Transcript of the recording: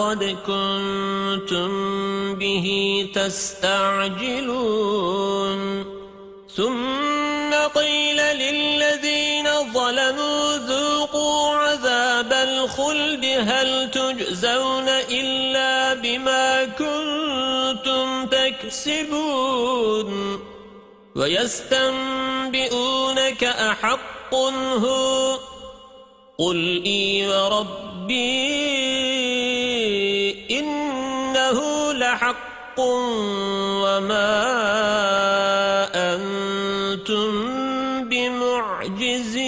وقد كنتم به تستعجلون. ثم قيل للذين ظلموا ذوقوا عذاب الخلد هل تجزون إلا بما كنتم تكسبون؟ ويستنبئونك أحق هو. قل إي وربي إنه لحق وما أنتم بمعجزين.